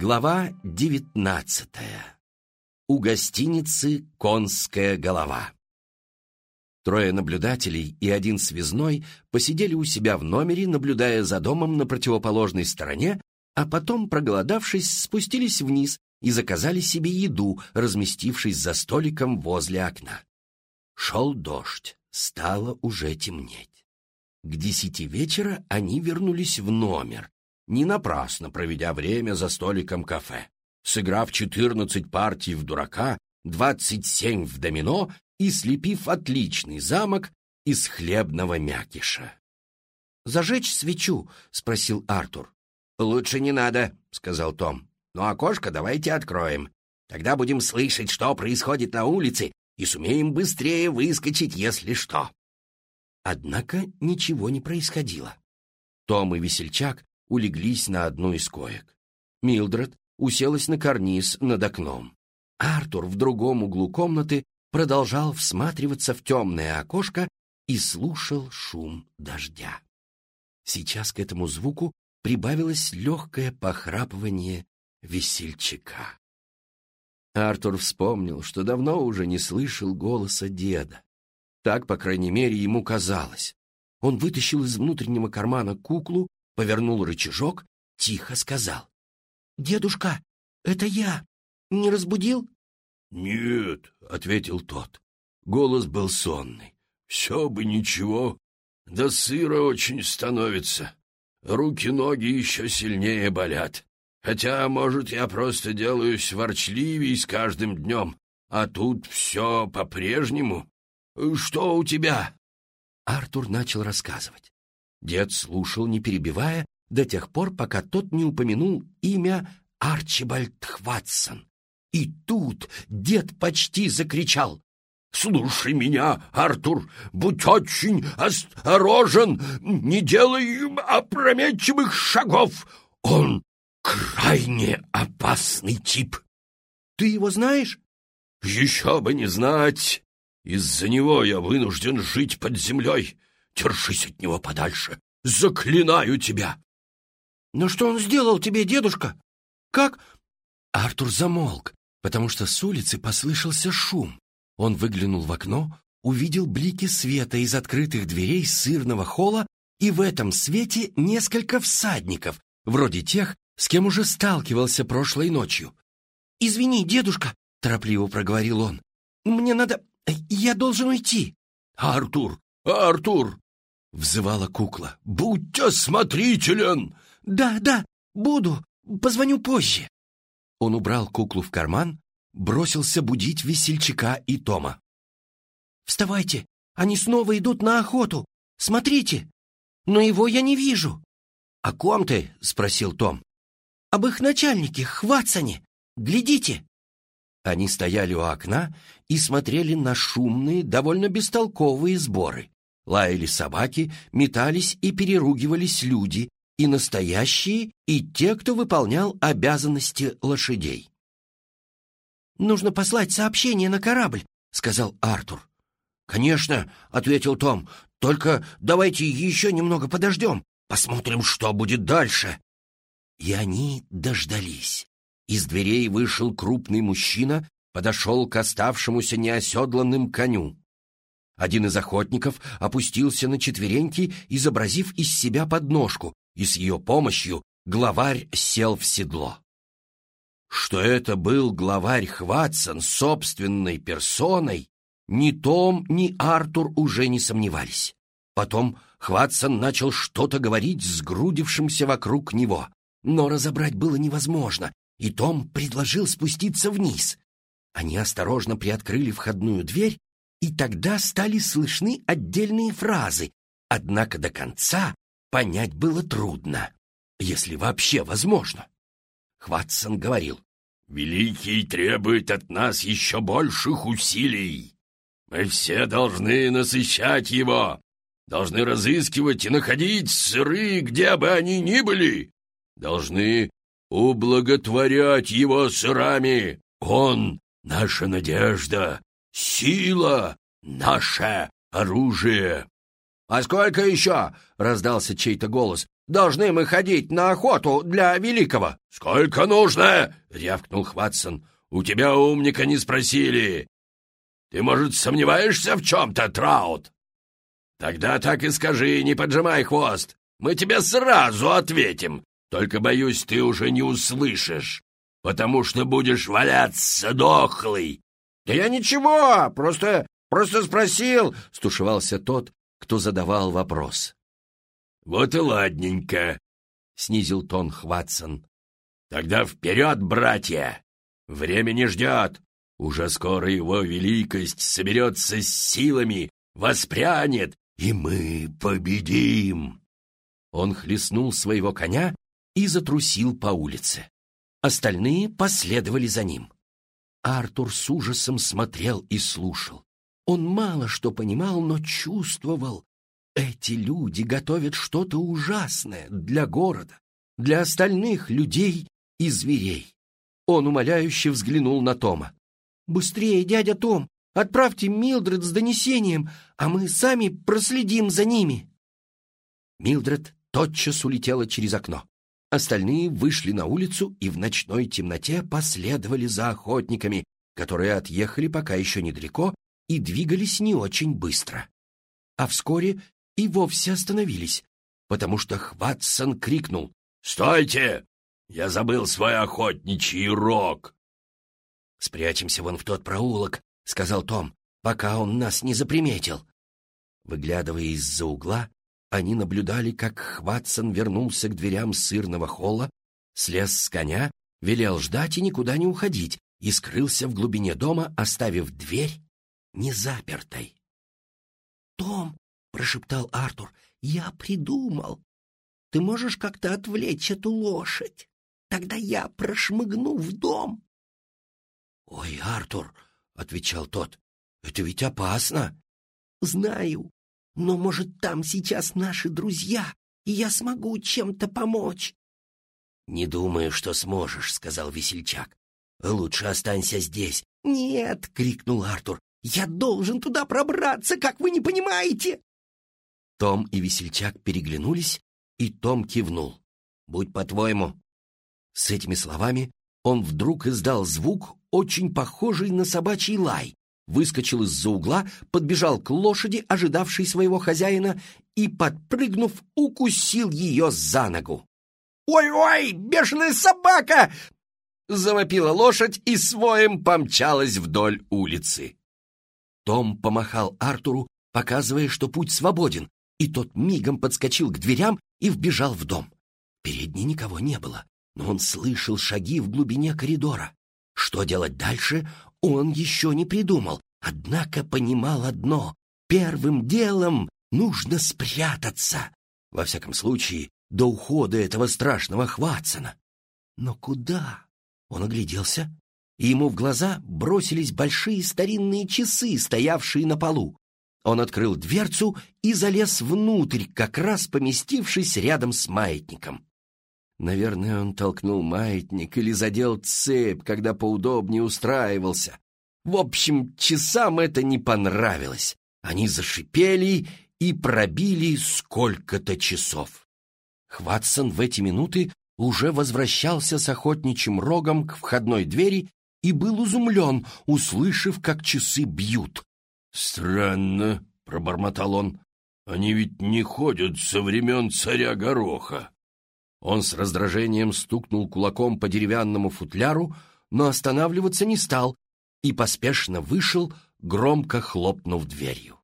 Глава девятнадцатая. У гостиницы «Конская голова». Трое наблюдателей и один связной посидели у себя в номере, наблюдая за домом на противоположной стороне, а потом, проголодавшись, спустились вниз и заказали себе еду, разместившись за столиком возле окна. Шел дождь, стало уже темнеть. К десяти вечера они вернулись в номер, не напрасно проведя время за столиком кафе, сыграв четырнадцать партий в дурака, двадцать семь в домино и слепив отличный замок из хлебного мякиша. «Зажечь свечу?» — спросил Артур. «Лучше не надо», — сказал Том. «Ну, окошко давайте откроем. Тогда будем слышать, что происходит на улице, и сумеем быстрее выскочить, если что». Однако ничего не происходило. Том и Весельчак улеглись на одну из коек. Милдред уселась на карниз над окном. Артур в другом углу комнаты продолжал всматриваться в темное окошко и слушал шум дождя. Сейчас к этому звуку прибавилось легкое похрапывание весельчака. Артур вспомнил, что давно уже не слышал голоса деда. Так, по крайней мере, ему казалось. Он вытащил из внутреннего кармана куклу, повернул рычажок, тихо сказал. «Дедушка, это я. Не разбудил?» «Нет», — ответил тот. Голос был сонный. «Все бы ничего. Да сыро очень становится. Руки-ноги еще сильнее болят. Хотя, может, я просто делаюсь ворчливей с каждым днем, а тут все по-прежнему. Что у тебя?» Артур начал рассказывать. Дед слушал, не перебивая, до тех пор, пока тот не упомянул имя Арчибальд Хватсон. И тут дед почти закричал. «Слушай меня, Артур, будь очень осторожен, не делай опрометчивых шагов. Он крайне опасный тип». «Ты его знаешь?» «Еще бы не знать. Из-за него я вынужден жить под землей. Держись от него подальше. Заклинаю тебя!» «Но что он сделал тебе, дедушка? Как?» Артур замолк, потому что с улицы послышался шум. Он выглянул в окно, увидел блики света из открытых дверей сырного холла и в этом свете несколько всадников, вроде тех, с кем уже сталкивался прошлой ночью. «Извини, дедушка», — торопливо проговорил он, — «мне надо... я должен уйти». «Артур! Артур!» — взывала кукла. «Будь осмотрителен!» «Да, да, буду. Позвоню позже». Он убрал куклу в карман, бросился будить весельчака и Тома. «Вставайте! Они снова идут на охоту! Смотрите! Но его я не вижу!» «О ком ты?» — спросил Том. «Об их начальнике, Хватсоне! Глядите!» Они стояли у окна и смотрели на шумные, довольно бестолковые сборы. Лаяли собаки, метались и переругивались люди, и настоящие, и те, кто выполнял обязанности лошадей. «Нужно послать сообщение на корабль», — сказал Артур. «Конечно», — ответил Том, — «только давайте еще немного подождем, посмотрим, что будет дальше». И они дождались. Из дверей вышел крупный мужчина, подошел к оставшемуся неоседланным коню. Один из охотников опустился на четвереньки, изобразив из себя подножку, и с ее помощью главарь сел в седло. Что это был главарь Хватсон собственной персоной, ни Том, ни Артур уже не сомневались. Потом Хватсон начал что-то говорить с грудившимся вокруг него, но разобрать было невозможно, и Том предложил спуститься вниз. Они осторожно приоткрыли входную дверь и тогда стали слышны отдельные фразы, однако до конца понять было трудно, если вообще возможно. Хватсон говорил, «Великий требует от нас еще больших усилий. Мы все должны насыщать его, должны разыскивать и находить сыры, где бы они ни были, должны ублаготворять его сырами. Он — наша надежда, Сила — наше оружие. «А сколько еще?» — раздался чей-то голос. «Должны мы ходить на охоту для Великого». «Сколько нужно?» — рявкнул Хватсон. «У тебя умника не спросили. Ты, может, сомневаешься в чем-то, Траут?» «Тогда так и скажи, не поджимай хвост. Мы тебе сразу ответим. Только, боюсь, ты уже не услышишь, потому что будешь валяться дохлый». «Да я ничего, просто, просто спросил», — стушевался тот, кто задавал вопрос. «Вот и ладненько», — снизил тон Хватсон. «Тогда вперед, братья! Время не ждет. Уже скоро его великость соберется с силами, воспрянет, и мы победим!» Он хлестнул своего коня и затрусил по улице. Остальные последовали за ним. Артур с ужасом смотрел и слушал. Он мало что понимал, но чувствовал. Эти люди готовят что-то ужасное для города, для остальных людей и зверей. Он умоляюще взглянул на Тома. «Быстрее, дядя Том, отправьте Милдред с донесением, а мы сами проследим за ними». Милдред тотчас улетела через окно. Остальные вышли на улицу и в ночной темноте последовали за охотниками, которые отъехали пока еще недалеко и двигались не очень быстро. А вскоре и вовсе остановились, потому что Хватсон крикнул «Стойте! Я забыл свой охотничий рог!» «Спрячемся вон в тот проулок», — сказал Том, «пока он нас не заприметил». Выглядывая из-за угла, они наблюдали, как Хватсон вернулся к дверям сырного холла, слез с коня, велел ждать и никуда не уходить, и скрылся в глубине дома, оставив дверь незапертой. «Том!» — прошептал Артур. «Я придумал. Ты можешь как-то отвлечь эту лошадь? Тогда я прошмыгну в дом». «Ой, Артур!» — отвечал тот. «Это ведь опасно!» «Знаю, но, может, там сейчас наши друзья, и я смогу чем-то помочь?» «Не думаю, что сможешь», — сказал весельчак. «Лучше останься здесь». «Нет!» — крикнул Артур. Я должен туда пробраться, как вы не понимаете!» Том и Весельчак переглянулись, и Том кивнул. «Будь по-твоему». С этими словами он вдруг издал звук, очень похожий на собачий лай, выскочил из-за угла, подбежал к лошади, ожидавшей своего хозяина, и, подпрыгнув, укусил ее за ногу. «Ой-ой, бешеная собака!» Завопила лошадь и своим помчалась вдоль улицы. Том помахал Артуру, показывая, что путь свободен, и тот мигом подскочил к дверям и вбежал в дом. Передней никого не было, но он слышал шаги в глубине коридора. Что делать дальше, он еще не придумал, однако понимал одно — первым делом нужно спрятаться. Во всяком случае, до ухода этого страшного Хватсона. Но куда? Он огляделся и ему в глаза бросились большие старинные часы, стоявшие на полу. Он открыл дверцу и залез внутрь, как раз поместившись рядом с маятником. Наверное, он толкнул маятник или задел цепь, когда поудобнее устраивался. В общем, часам это не понравилось. Они зашипели и пробили сколько-то часов. Хватсон в эти минуты уже возвращался с охотничьим рогом к входной двери и был изумлен, услышав, как часы бьют. «Странно», — пробормотал он, — «они ведь не ходят со времен царя Гороха». Он с раздражением стукнул кулаком по деревянному футляру, но останавливаться не стал и поспешно вышел, громко хлопнув дверью.